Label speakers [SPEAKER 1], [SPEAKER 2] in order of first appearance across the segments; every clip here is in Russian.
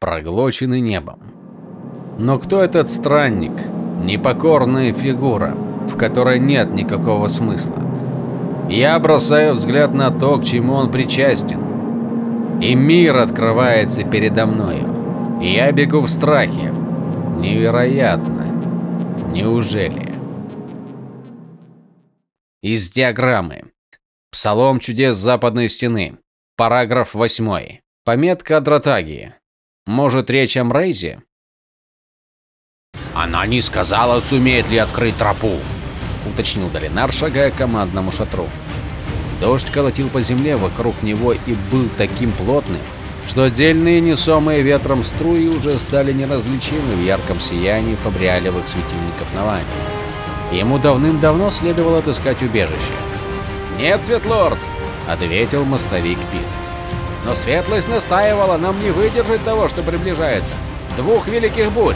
[SPEAKER 1] проглочены небом. Но кто этот странник? Непокорная фигура, в которой нет никакого смысла. Я бросаю взгляд на то, к чему он причастен. И мир открывается передо мною. Я бегу в страхе. Невероятно. Неужели? Из диаграммы. Псалом чудес западной стены. Параграф 8. Пометка Дратагии. Может речь о Мрейзе?
[SPEAKER 2] Она не сказала, сумеет ли открыть тропу,
[SPEAKER 1] уточнил Долинар, шагая к командному шатру. Дождь колотил по земле вокруг него и был таким плотным, что отдельные несомые ветром струи уже стали неразличимы в ярком сиянии фабриалевых светильников на ванне. Ему давным-давно следовало отыскать убежище.
[SPEAKER 3] «Нет, Светлорд!» — ответил мостовик Пит. «Но светлость настаивала нам не выдержать того, что приближается. Двух великих бурь!»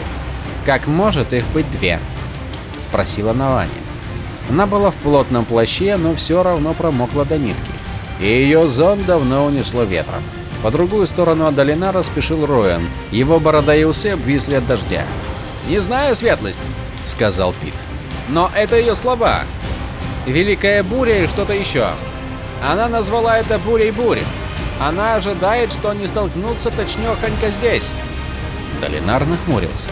[SPEAKER 1] «Как может их быть две?» — спросила Навани. Она была в плотном плаще, но все равно промокла до нитки. И ее зон давно унесло ветром. По другую сторону от Долинара спешил Роэн. Его борода и усы обвисли от дождя.
[SPEAKER 3] «Не знаю, Светлость», — сказал Пит. «Но это ее слова. Великая буря и что-то еще. Она назвала это бурей бури. Она ожидает, что они столкнутся точнёхонько здесь».
[SPEAKER 1] Долинар нахмурился.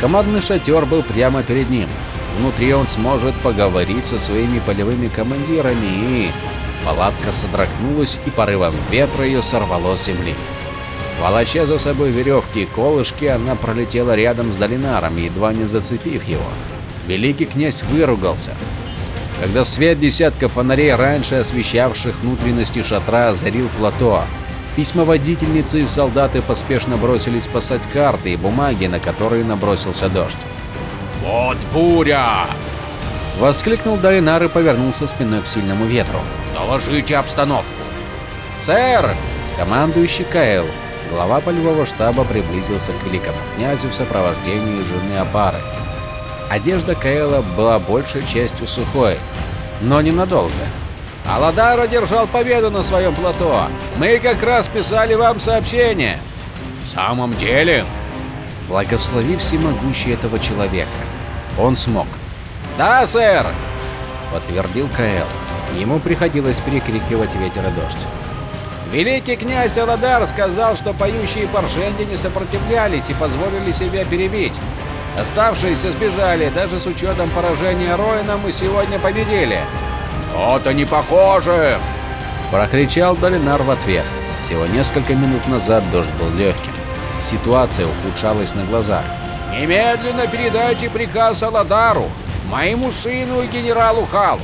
[SPEAKER 1] Командный шатер был прямо перед ним. Внутри он сможет поговорить со своими полевыми командирами. Палатка содрогнулась и порывом ветра ее сорвало с земли. Волоча за собой веревки и колышки, она пролетела рядом с Долинаром, едва не зацепив его. Великий князь выругался. Когда свет десятка фонарей, раньше освещавших внутренности шатра, озарил плато, Письмоводительницы и солдаты поспешно бросились спасать карты и бумаги, на которые набросился дождь.
[SPEAKER 2] «Вот буря!»
[SPEAKER 1] Воскликнул Долинар и повернулся спиной к сильному ветру.
[SPEAKER 2] «Доложите обстановку!»
[SPEAKER 3] «Сэр!»
[SPEAKER 1] Командующий Каэл, глава полевого штаба, приблизился к великому князю в сопровождении жены Апары. Одежда Каэла была большей частью сухой, но ненадолго.
[SPEAKER 3] Аладар одержал победу на своем плато. Мы как раз писали вам сообщение.
[SPEAKER 2] В самом деле?
[SPEAKER 1] Благослови всемогущий этого человека. Он смог.
[SPEAKER 3] Да, сэр!
[SPEAKER 1] Подтвердил Каэл. Ему приходилось перекрикивать ветер и дождь.
[SPEAKER 3] Великий князь Аладар сказал, что поющие паршенди не сопротивлялись и позволили себя перебить. Оставшиеся сбежали, даже с учетом поражения Роина мы сегодня победили.
[SPEAKER 2] «Что-то не похоже!»
[SPEAKER 1] Прокричал Долинар в ответ. Всего несколько минут назад дождь был легким. Ситуация ухудшалась на глазах.
[SPEAKER 2] «Немедленно передайте приказ Аладару, моему сыну и генералу Халу.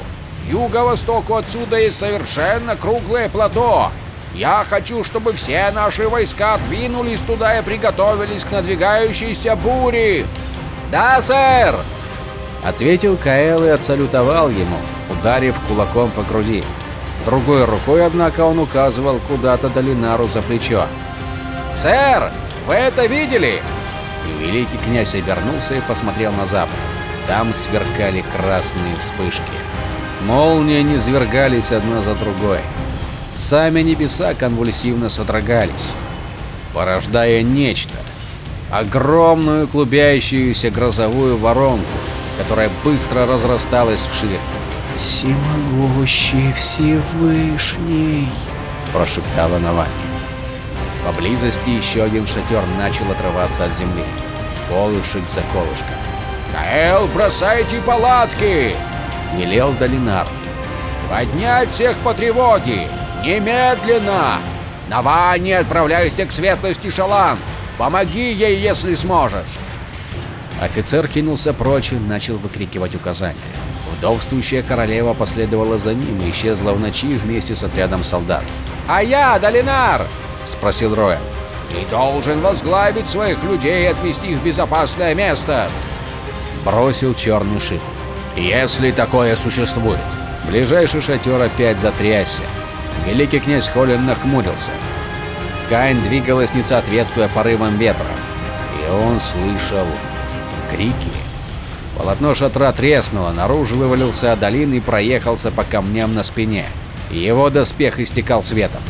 [SPEAKER 2] Юго-востоку отсюда есть совершенно круглое плато. Я хочу, чтобы все наши войска двинулись туда и приготовились к надвигающейся буре!»
[SPEAKER 3] «Да, сэр!»
[SPEAKER 1] Ответил Каэл и отсалютовал ему, ударив кулаком по груди. Другой рукой, однако, он указывал куда-то Долинару за плечо.
[SPEAKER 3] «Сэр, вы это видели?»
[SPEAKER 1] И великий князь обернулся и посмотрел на запад. Там сверкали красные вспышки. Молнии низвергались одна за другой. Сами небеса конвульсивно содрогались, порождая нечто. Огромную клубящуюся грозовую воронку, которая быстро разрасталась вширь.
[SPEAKER 4] «Всемогущий Всевышний!»
[SPEAKER 1] – прошептала Навани. Поблизости еще один шатер начал отрываться от земли. Колышек за колышком.
[SPEAKER 2] «Каэл, бросайте палатки!»
[SPEAKER 1] – велел Долинар.
[SPEAKER 2] «Поднять всех по тревоге! Немедленно! Навани, отправляйся к светлости Шалан! Помоги ей, если сможешь!»
[SPEAKER 1] Офицер кинулся прочь и начал выкрикивать указания. Вдовствующая королева последовала за ним и исчезла в ночи вместе с отрядом солдат.
[SPEAKER 3] «А я, Долинар?»
[SPEAKER 1] – спросил Роя.
[SPEAKER 2] «Ты должен возглавить своих людей и отвести их в безопасное место!»
[SPEAKER 1] Бросил черный шип.
[SPEAKER 2] «Если такое существует!»
[SPEAKER 1] Ближайший шатер опять затрясся. Великий князь Холлин нахмурился. Кайн двигалась, не соответствуя порывам ветра. И он слышал крики. Полотно шатра треснуло, наружу вывалился Адалин и проехался по камням на спине. Его доспех истекал светом.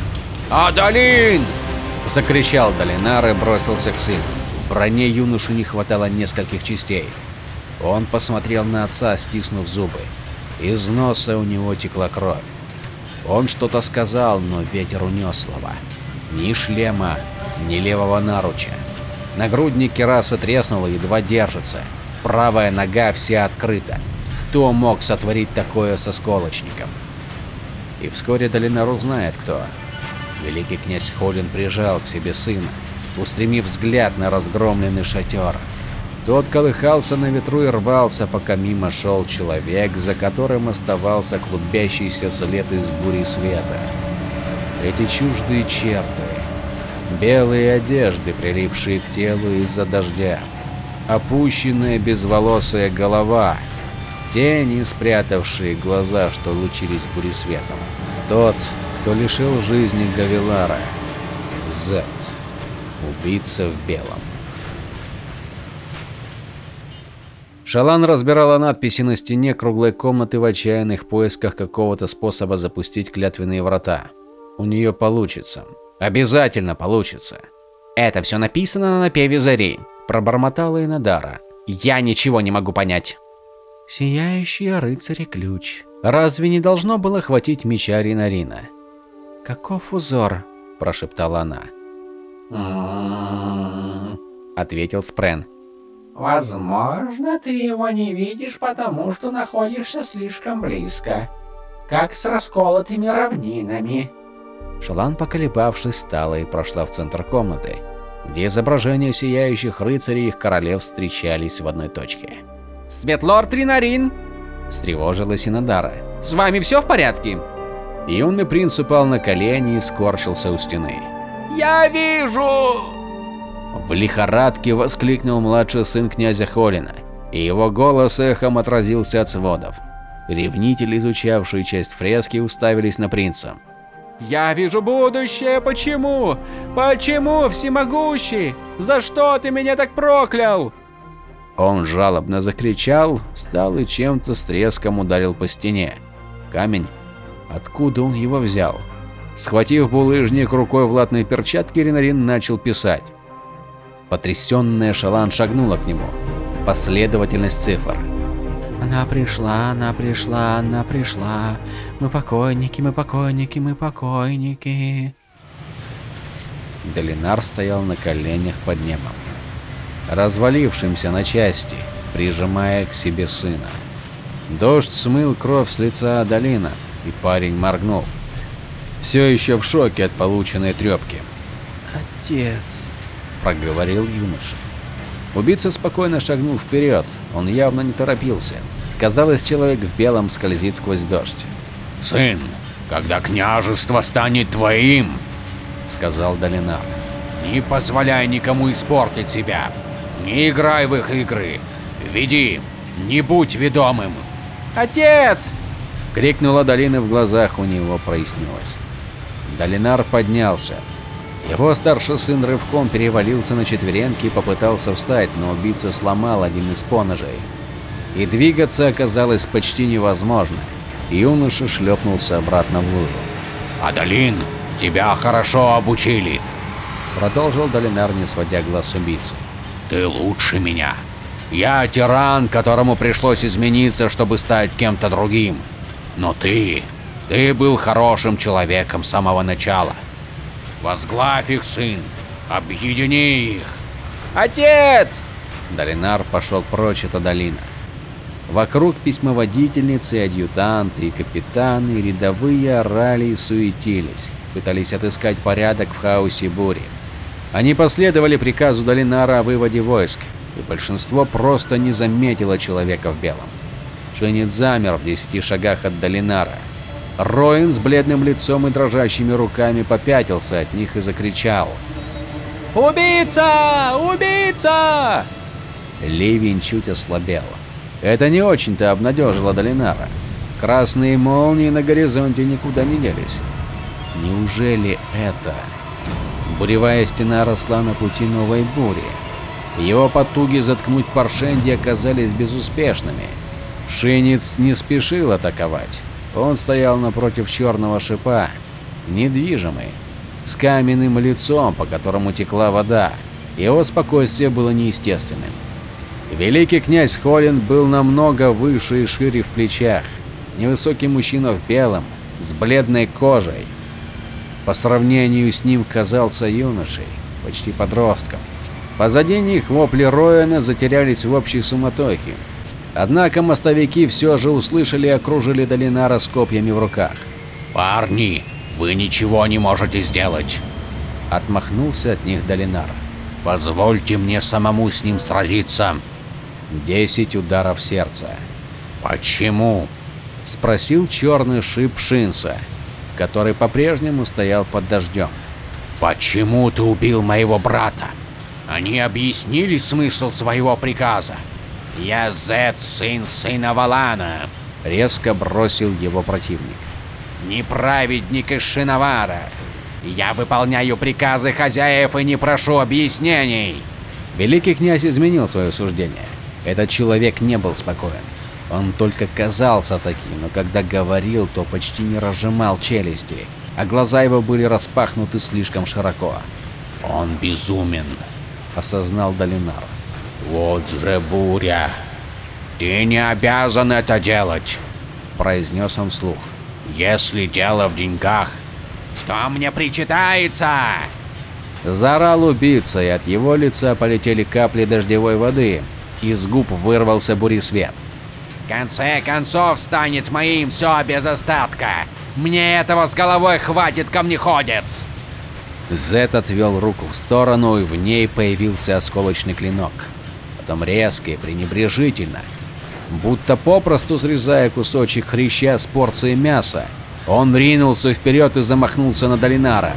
[SPEAKER 2] «Адалин!»
[SPEAKER 1] Закричал Долинар и бросился к сыну. Броне юноши не хватало нескольких частей. Он посмотрел на отца, стиснув зубы. Из носа у него текла кровь. Он что-то сказал, но ветер унес слова. Ни шлема, ни левого наруча. Нагрудник кераса треснул и едва держится. Правая нога вся открыта. Кто мог сотворить такое со сколочником? И вскоре Долинар узнает, кто. Великий князь Холин прижал к себе сына, устремив взгляд на разгромленный шатер. Тот колыхался на ветру и рвался, пока мимо шел человек, за которым оставался клубящийся след из бури света. Эти чуждые черты, белые одежды, прилипшие к телу из-за дождя, опущенная безволосая голова, тени, спрятавшие глаза, что лучились буресветом. Тот, кто лишил жизни Гавилара. Зет. Убийца в белом. Шалан разбирала надписи на стене круглой комнаты в отчаянных поисках какого-то способа запустить клятвенные врата. У нее получится. Обязательно получится.
[SPEAKER 3] Это все написано на напеве зари, пробормотала Инадара. Я ничего не могу понять.
[SPEAKER 4] Сияющий рыцарь ключ. Разве не должно было хватить меча Ринарина? Каков узор? прошептала она.
[SPEAKER 3] ответил Спрен.
[SPEAKER 5] Возможно, ты его не видишь, потому что находишься слишком близко. Как с расколотыми равнинами.
[SPEAKER 1] Шалан, поколебавшись, встала и прошла в центр комнаты, где изображения сияющих рыцарей и их королев встречались в одной точке.
[SPEAKER 3] «Светлорд Ринарин!»
[SPEAKER 1] – встревожилась Инадара.
[SPEAKER 3] «С вами все в порядке?»
[SPEAKER 1] Юный принц упал на колени и скорчился у стены.
[SPEAKER 3] «Я вижу!»
[SPEAKER 1] В лихорадке воскликнул младший сын князя Холина, и его голос эхом отразился от сводов. Ревнители, изучавшие часть фрески, уставились на принца.
[SPEAKER 3] «Я вижу будущее! Почему? Почему, всемогущий? За что ты меня так проклял?»
[SPEAKER 1] Он жалобно закричал, встал и чем-то с треском ударил по стене. Камень? Откуда он его взял? Схватив булыжник рукой в латной перчатке, Ренарин начал писать. Потрясенная Шалан шагнула к нему. Последовательность цифр.
[SPEAKER 4] Она пришла, она пришла, она пришла. Мы покойники, мы покойники, мы покойники.
[SPEAKER 1] Долинар стоял на коленях под небом, развалившимся на части, прижимая к себе сына. Дождь смыл кровь с лица Долина, и парень моргнул. Все еще в шоке от полученной трепки.
[SPEAKER 4] «Отец», –
[SPEAKER 1] проговорил юноша. Убийца спокойно шагнул вперед, он явно не торопился. Казалось, человек в белом скользит сквозь дождь.
[SPEAKER 2] «Сын, когда княжество станет твоим, —
[SPEAKER 1] сказал Долинар, —
[SPEAKER 2] не позволяй никому испортить себя. Не играй в их игры. Веди, не будь ведомым.
[SPEAKER 3] «Отец!»
[SPEAKER 1] — крикнула Долина в глазах у него прояснилось. Долинар поднялся. Его старший сын рывком перевалился на четвереньки и попытался встать, но убийца сломал один из поножей. И двигаться оказалось почти невозможно. Юноша шлепнулся обратно в лужу.
[SPEAKER 2] «Адалин, тебя хорошо обучили!»
[SPEAKER 1] Продолжил Долинар, не сводя глаз убийцы.
[SPEAKER 2] «Ты лучше меня. Я тиран, которому пришлось измениться, чтобы стать кем-то другим. Но ты, ты был хорошим человеком с самого начала. Возглавь их, сын, объедини их.
[SPEAKER 3] Отец!
[SPEAKER 1] Долинар пошел прочь от Адалина. Вокруг письмоводительницы, адъютанты и капитаны, и рядовые орали и суетились, пытались отыскать порядок в хаосе бури. Они последовали приказу Долинара о выводе войск, и большинство просто не заметило человека в белом. Шенит замер в десяти шагах от Долинара. Роин с бледным лицом и дрожащими руками попятился от них и закричал.
[SPEAKER 3] «Убийца! Убийца!»
[SPEAKER 1] Ливень чуть ослабел. Это не очень-то обнадежило Долинара. Красные молнии на горизонте никуда не делись. Неужели это? Буревая стена росла на пути новой бури. Его потуги заткнуть Паршенди оказались безуспешными. Шинец не спешил атаковать. Он стоял напротив черного шипа, недвижимый. с каменным лицом, по которому текла вода. Его спокойствие было неестественным. Великий князь Холин был намного выше и шире в плечах. Невысокий мужчина в белом, с бледной кожей. По сравнению с ним казался юношей, почти подростком. Позади них вопли Роэна затерялись в общей суматохе. Однако мостовики все же услышали и окружили Долинара с копьями в руках.
[SPEAKER 2] «Парни, вы ничего не можете сделать!»
[SPEAKER 1] Отмахнулся от них Долинар.
[SPEAKER 2] «Позвольте мне самому с ним сразиться!»
[SPEAKER 1] Десять ударов сердца.
[SPEAKER 2] «Почему?»
[SPEAKER 1] Спросил черный шип Шинса, который по-прежнему стоял под дождем.
[SPEAKER 2] «Почему ты убил моего брата? Они объяснили смысл своего приказа. Я Зет, сын сына Валана!»
[SPEAKER 1] Резко бросил его противник.
[SPEAKER 2] «Не праведник из Шиновара. Я выполняю приказы хозяев и не прошу объяснений!»
[SPEAKER 1] Великий князь изменил свое суждение. Этот человек не был спокоен. Он только казался таким, но когда говорил, то почти не разжимал челюсти, а глаза его были распахнуты слишком широко.
[SPEAKER 2] «Он безумен», —
[SPEAKER 1] осознал Долинар.
[SPEAKER 2] «Вот же буря! Ты не обязан это делать!» — произнес он вслух. «Если дело в деньгах, что мне причитается?»
[SPEAKER 1] Заорал убийца, и от его лица полетели капли дождевой воды. Из губ вырвался буресвет.
[SPEAKER 2] В конце концов станет моим все без остатка. Мне этого с головой хватит, камнеходец.
[SPEAKER 1] Зет отвел руку в сторону, и в ней появился осколочный клинок. Потом резко и пренебрежительно, будто попросту срезая кусочек хряща с порцией мяса, он ринулся вперед и замахнулся на Долинара.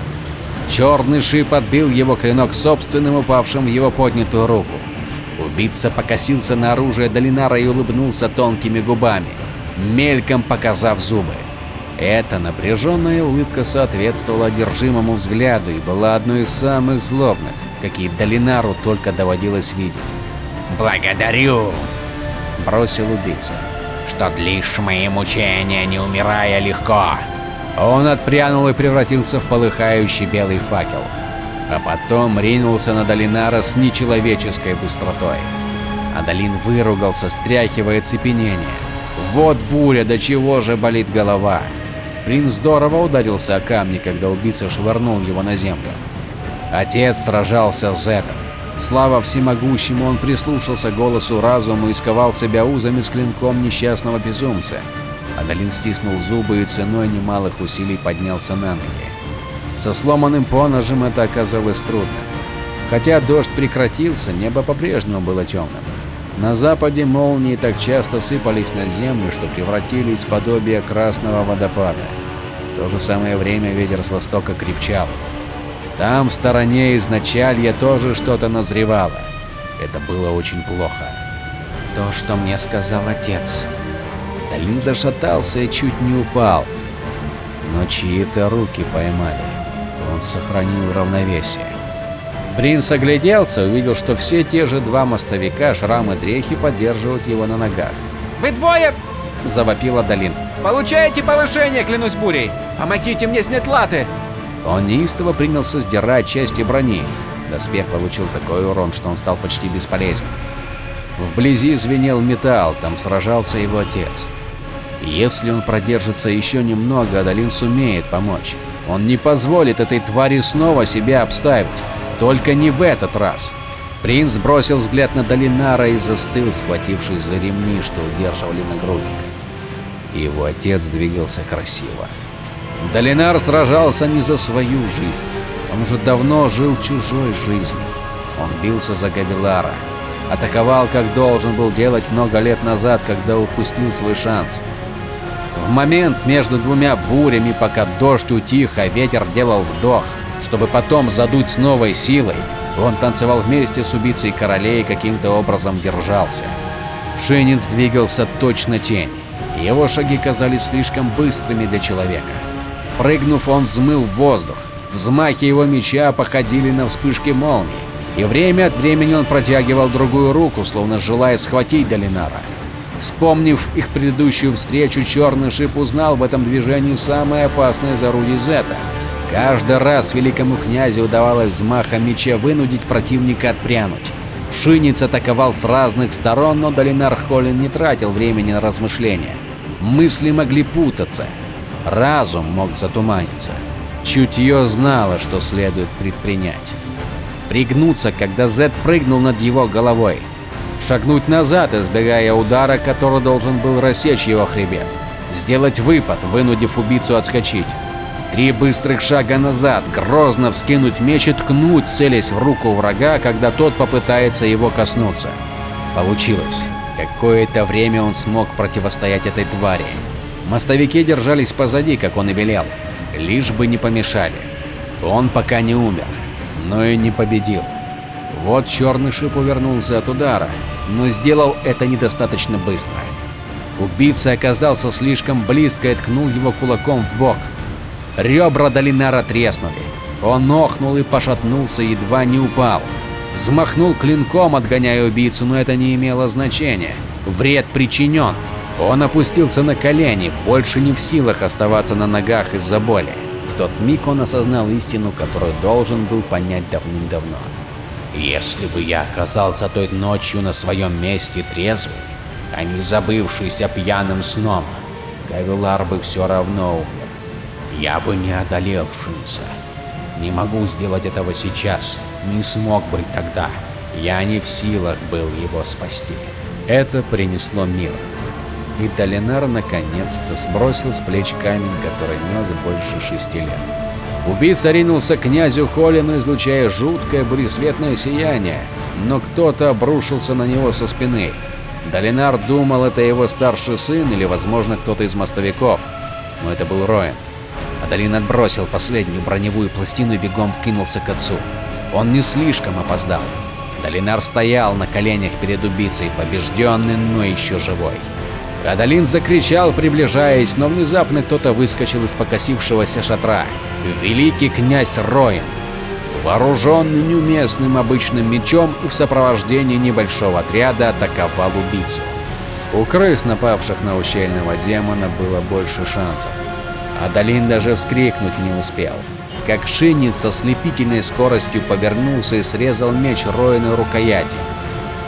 [SPEAKER 1] Черный шип отбил его клинок собственным упавшим в его поднятую руку. Убийца покосился на оружие Долинара и улыбнулся тонкими губами, мельком показав зубы. Эта напряженная улыбка соответствовала одержимому взгляду и была одной из самых злобных, какие Долинару только доводилось видеть.
[SPEAKER 2] «Благодарю!»
[SPEAKER 1] – бросил убийца.
[SPEAKER 2] «Что длишь мои мучения, не умирая легко!»
[SPEAKER 1] Он отпрянул и превратился в полыхающий белый факел а потом ринулся на Долинара с нечеловеческой быстротой. Адалин выругался, стряхивая цепенение. Вот буря, до чего же болит голова. Принц здорово ударился о камни, когда убийца швырнул его на землю. Отец сражался с Зетом. Слава всемогущему, он прислушался к голосу разума и сковал себя узами с клинком несчастного безумца. Адалин стиснул зубы и ценой немалых усилий поднялся на ноги. Со сломанным поножем это оказалось трудно. Хотя дождь прекратился, небо по-прежнему было темным. На западе молнии так часто сыпались на землю, что превратились в подобие красного водопада. В то же самое время ветер с востока крепчал. Там, в стороне изначалья, тоже что-то назревало. Это было очень плохо. То, что мне сказал отец. Долин зашатался и чуть не упал. Но чьи-то руки поймали он сохранил равновесие. Принц огляделся, увидел, что все те же два мостовика, Шрам и Дрехи, поддерживают его на ногах.
[SPEAKER 3] «Вы двое!» – завопила Долин. «Получаете повышение, клянусь бурей! Помогите мне снять латы!»
[SPEAKER 1] Он неистово принялся сдирать части брони. Доспех получил такой урон, что он стал почти бесполезен. Вблизи звенел металл, там сражался его отец. Если он продержится еще немного, Адалин сумеет помочь. Он не позволит этой твари снова себя обставить. Только не в этот раз. Принц бросил взгляд на Долинара и застыл, схватившись за ремни, что удерживали нагрудник. Его отец двигался красиво. Долинар сражался не за свою жизнь. Он уже давно жил чужой жизнью. Он бился за Гавилара. Атаковал, как должен был делать много лет назад, когда упустил свой шанс. В момент между двумя бурями, пока дождь утих, а ветер делал вдох, чтобы потом задуть с новой силой, он танцевал вместе с убийцей королей и каким-то образом держался. Шинец двигался точно тень. Его шаги казались слишком быстрыми для человека. Прыгнув, он взмыл в воздух. Взмахи его меча походили на вспышки молний, и время от времени он протягивал другую руку, словно желая схватить Долинара. Вспомнив их предыдущую встречу, Черный Шип узнал в этом движении самое опасное из орудий Зета. Каждый раз великому князю удавалось взмахом меча вынудить противника отпрянуть. Шинец атаковал с разных сторон, но Долинар Холлин не тратил времени на размышления. Мысли могли путаться. Разум мог затуманиться. Чутье знало, что следует предпринять. Пригнуться, когда Зед прыгнул над его головой. Шагнуть назад, избегая удара, который должен был рассечь его хребет. Сделать выпад, вынудив убийцу отскочить. Три быстрых шага назад, грозно вскинуть меч и ткнуть, целясь в руку врага, когда тот попытается его коснуться. Получилось. Какое-то время он смог противостоять этой твари. Мостовики держались позади, как он и велел. Лишь бы не помешали. Он пока не умер, но и не победил. Вот черный шип увернулся от удара, но сделал это недостаточно быстро. Убийца оказался слишком близко и ткнул его кулаком в бок. Ребра Долинара треснули. Он охнул и пошатнулся, едва не упал. Взмахнул клинком, отгоняя убийцу, но это не имело значения. Вред причинен. Он опустился на колени, больше не в силах оставаться на ногах из-за боли. В тот миг он осознал истину, которую должен был понять давным-давно. Если бы я оказался той ночью на своем месте трезвый, а не забывшийся пьяным сном, Кавилар бы все равно умер. Я бы не одолел Шинца. Не могу сделать этого сейчас, не смог бы тогда. Я не в силах был его спасти. Это принесло мир. И Долинар наконец-то сбросил с плеч камень, который нес больше шести лет. Убийца ринулся к князю Холину, излучая жуткое буресветное сияние, но кто-то обрушился на него со спины. Долинар думал, это его старший сын или, возможно, кто-то из мостовиков, но это был Роэн. Адалин отбросил последнюю броневую пластину и бегом кинулся к отцу. Он не слишком опоздал. Долинар стоял на коленях перед убийцей, побежденный, но еще живой. Адалин закричал, приближаясь, но внезапно кто-то выскочил из покосившегося шатра. Великий князь Роин, вооруженный неуместным обычным мечом и в сопровождении небольшого отряда атаковал убийцу. У крыс, напавших на ущельного демона, было больше шансов. Адалин даже вскрикнуть не успел. Как шинец со слепительной скоростью повернулся и срезал меч Роина рукояти.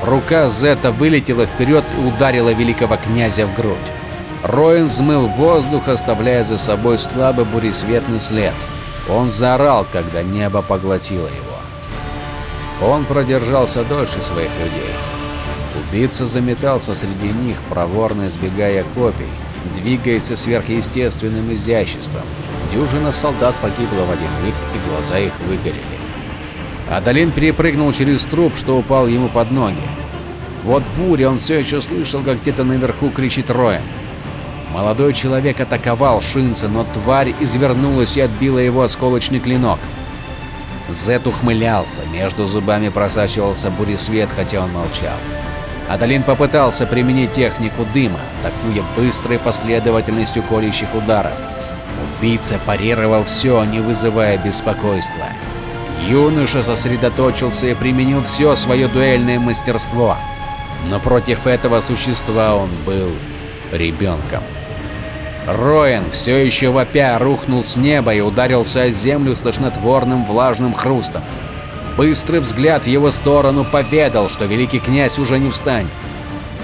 [SPEAKER 1] Рука Зета вылетела вперед и ударила великого князя в грудь. Роин взмыл воздух, оставляя за собой слабый буресветный след. Он заорал, когда небо поглотило его. Он продержался дольше своих людей. Убийца заметался среди них, проворно избегая копий, двигаясь со сверхъестественным изяществом. Дюжина солдат погибла в один миг, и глаза их выгорели. Адалин перепрыгнул через труп, что упал ему под ноги. Вот буря, он все еще слышал, как где-то наверху кричит Роя. Молодой человек атаковал Шинца, но тварь извернулась и отбила его осколочный клинок. Зет ухмылялся, между зубами просачивался буресвет, хотя он молчал. Адалин попытался применить технику дыма, атакуя быстрой последовательностью колющих ударов. Убийца парировал все, не вызывая беспокойства. Юноша сосредоточился и применил все свое дуэльное мастерство. Но против этого существа он был ребенком. Роэн, все еще вопя, рухнул с неба и ударился о землю с тошнотворным влажным хрустом. Быстрый взгляд в его сторону поведал, что великий князь уже не встанет.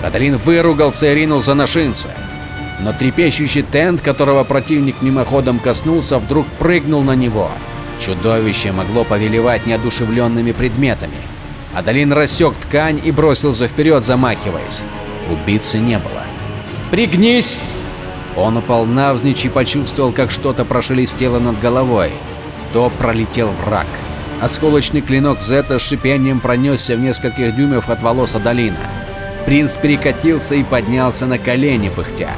[SPEAKER 1] Каталин выругался и ринулся на шинца. Но трепещущий тент, которого противник мимоходом коснулся, вдруг прыгнул на него. Чудовище могло повелевать неодушевленными предметами. Адалин рассек ткань и бросился вперед, замахиваясь. Убийцы не было. «Пригнись!» Он упал навзничь и почувствовал, как что-то прошелестело над головой. То пролетел враг. Осколочный клинок Зета с шипением пронесся в нескольких дюймов от волос Адалина. Принц перекатился и поднялся на колени, пыхтя.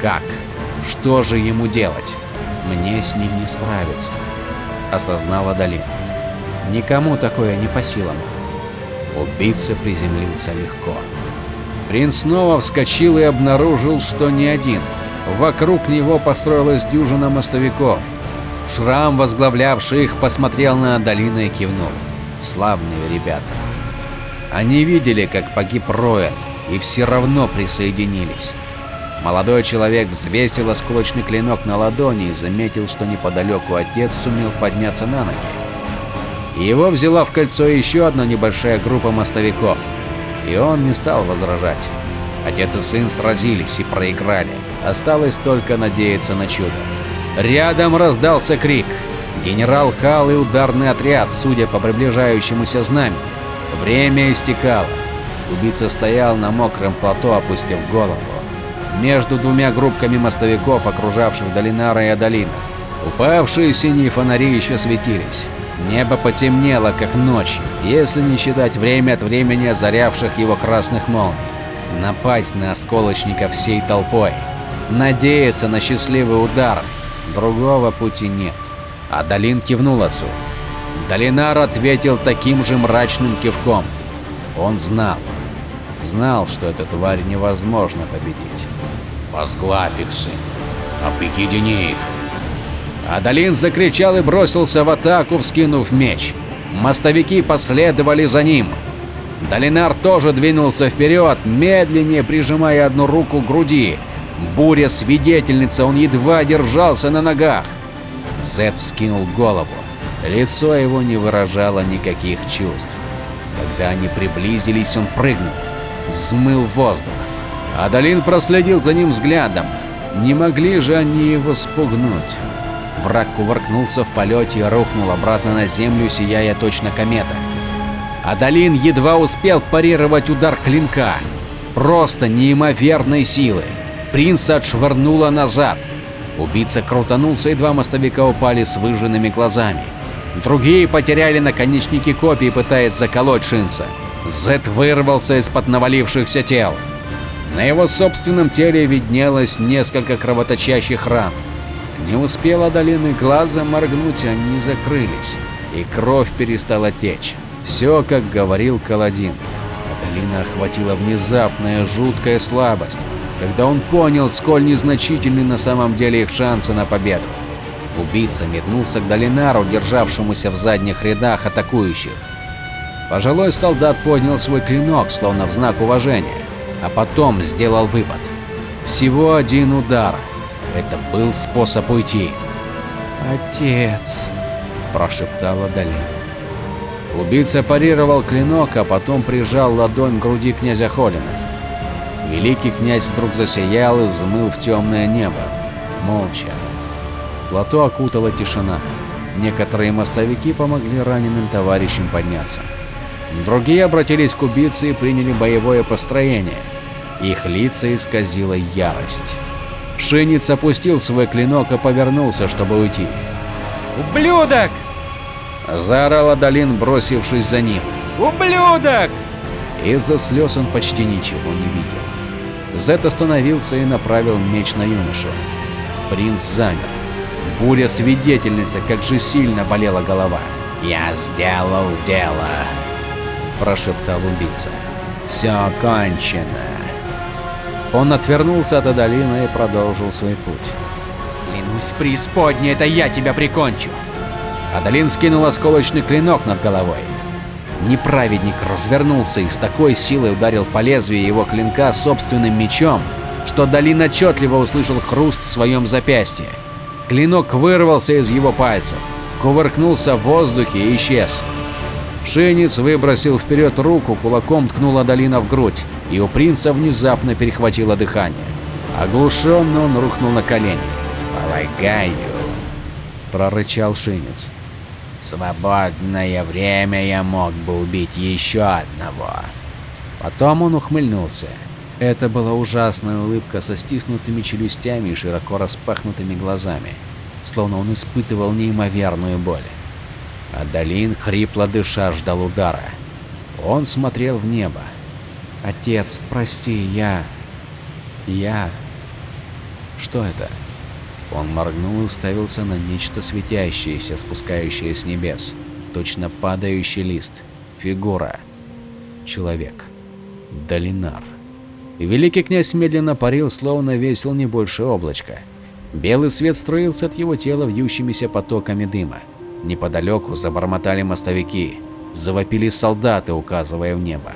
[SPEAKER 1] Как? Что же ему делать? Мне с ним не справиться, осознал Адалин. Никому такое не по силам. Убийца приземлился легко. Принц снова вскочил и обнаружил, что не один. Вокруг него построилась дюжина мостовиков. Шрам, возглавлявший их, посмотрел на Адалина и кивнул. Славные ребята. Они видели, как погиб Роэн, и все равно присоединились. Молодой человек взвесил осколочный клинок на ладони и заметил, что неподалеку отец сумел подняться на ноги. Его взяла в кольцо еще одна небольшая группа мостовиков, и он не стал возражать. Отец и сын сразились и проиграли. Осталось только надеяться на чудо. Рядом раздался крик. Генерал Хал и ударный отряд, судя по приближающемуся знамени. Время истекало. Убийца стоял на мокром плато, опустив голову. Между двумя группками мостовиков, окружавших Долинара и Адалина. Упавшие синие фонари еще светились. Небо потемнело, как ночью, если не считать время от времени озарявших его красных молний. Напасть на осколочника всей толпой. Надеяться на счастливый удар. Другого пути нет. А Долин кивнул отцу. Долинар ответил таким же мрачным кивком. Он знал. Знал, что эту тварь невозможно победить. «Возглавь! Объедини их!» Адалин закричал и бросился в атаку, вскинув меч. Мостовики последовали за ним. Долинар тоже двинулся вперед, медленнее прижимая одну руку к груди. Буря свидетельница, он едва держался на ногах. Зет вскинул голову. Лицо его не выражало никаких чувств. Когда они приблизились, он прыгнул, взмыл воздух. Адалин проследил за ним взглядом. Не могли же они его спугнуть. Враг кувыркнулся в полете и рухнул обратно на землю, сияя точно комета. Адалин едва успел парировать удар клинка. Просто неимоверной силы. Принца отшвырнуло назад. Убийца крутанулся, и два мостовика упали с выжженными глазами. Другие потеряли наконечники копий, пытаясь заколоть Шинца. Зет вырвался из-под навалившихся тел. На его собственном теле виднелось несколько кровоточащих ран. Не успела долины глаза моргнуть, они закрылись, и кровь перестала течь. Все, как говорил Каладин. Адалина охватила внезапная жуткая слабость, когда он понял, сколь незначительны на самом деле их шансы на победу. Убийца метнулся к Долинару, державшемуся в задних рядах атакующих. Пожилой солдат поднял свой клинок, словно в знак уважения, а потом сделал выпад. Всего один удар. Это был способ уйти.
[SPEAKER 4] «Отец!» – прошептала Долина.
[SPEAKER 1] Убийца парировал клинок, а потом прижал ладонь к груди князя Холина. Великий князь вдруг засиял и взмыл в темное небо. Молча. Плато окутала тишина. Некоторые мостовики помогли раненым товарищам подняться. Другие обратились к убийце и приняли боевое построение. Их лица исказила ярость. Шинец опустил свой клинок и повернулся, чтобы уйти.
[SPEAKER 3] «Ублюдок!»
[SPEAKER 1] Заорал Адалин, бросившись за ним.
[SPEAKER 3] «Ублюдок!»
[SPEAKER 1] Из-за слез он почти ничего не видел. Зет остановился и направил меч на юношу. Принц замер. Буря свидетельница, как же сильно болела голова. «Я сделал дело», – прошептал убийца. «Все кончено». Он отвернулся от Адалина и продолжил свой путь.
[SPEAKER 3] «Клянусь преисподней, это я тебя прикончу!»
[SPEAKER 1] Адалин скинул осколочный клинок над головой. Неправедник развернулся и с такой силой ударил по лезвию его клинка собственным мечом, что Далин отчетливо услышал хруст в своем запястье. Клинок вырвался из его пальцев, кувыркнулся в воздухе и исчез. Шинец выбросил вперед руку, кулаком ткнул Адалина в грудь, и у принца внезапно перехватило дыхание. Оглушенно он рухнул на колени. «Полагаю», – прорычал Шинец. свободное время я мог бы убить еще одного». Потом он ухмыльнулся. Это была ужасная улыбка со стиснутыми челюстями и широко распахнутыми глазами, словно он испытывал неимоверную боль. Адалин, хрипло дыша, ждал удара. Он смотрел в небо. «Отец, прости, я... я...» «Что это?» Он моргнул и уставился на нечто светящееся, спускающее с небес. Точно падающий лист. Фигура. Человек. Долинар. Великий князь медленно парил, словно весил не больше облачка. Белый свет струился от его тела вьющимися потоками дыма. Неподалеку забормотали мостовики, завопили солдаты, указывая в небо.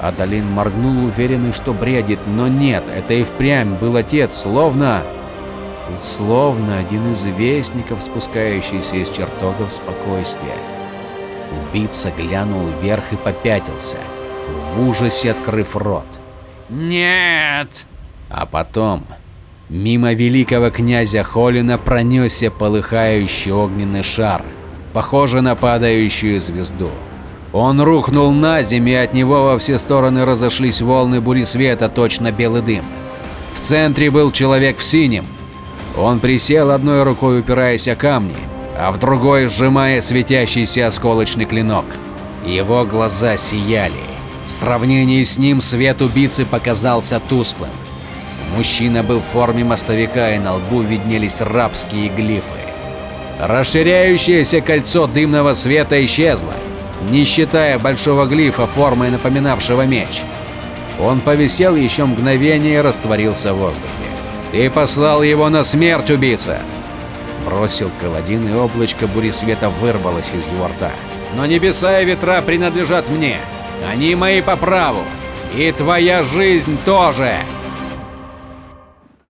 [SPEAKER 1] Адалин моргнул, уверенный, что бредит, но нет, это и впрямь был отец, словно... Словно один из вестников, спускающийся из чертогов спокойствия. Убийца глянул вверх и попятился, в ужасе открыв рот.
[SPEAKER 2] Нет!
[SPEAKER 1] А потом мимо великого князя Холина пронесся полыхающий огненный шар, похожий на падающую звезду. Он рухнул на землю, и от него во все стороны разошлись волны бури света, точно белый дым. В центре был человек в синем. Он присел одной рукой, упираясь о камни, а в другой сжимая светящийся осколочный клинок. Его глаза сияли. В сравнении с ним свет убийцы показался тусклым. Мужчина был в форме мостовика, и на лбу виднелись рабские глифы. Расширяющееся кольцо дымного света исчезло, не считая большого глифа, формой напоминавшего меч. Он повисел еще мгновение и растворился в воздухе. «Ты послал его на смерть, убийца!» Бросил Каладин, и облачко бури света вырвалось из его рта. «Но небеса и ветра принадлежат мне. Они мои по праву. И твоя жизнь тоже!»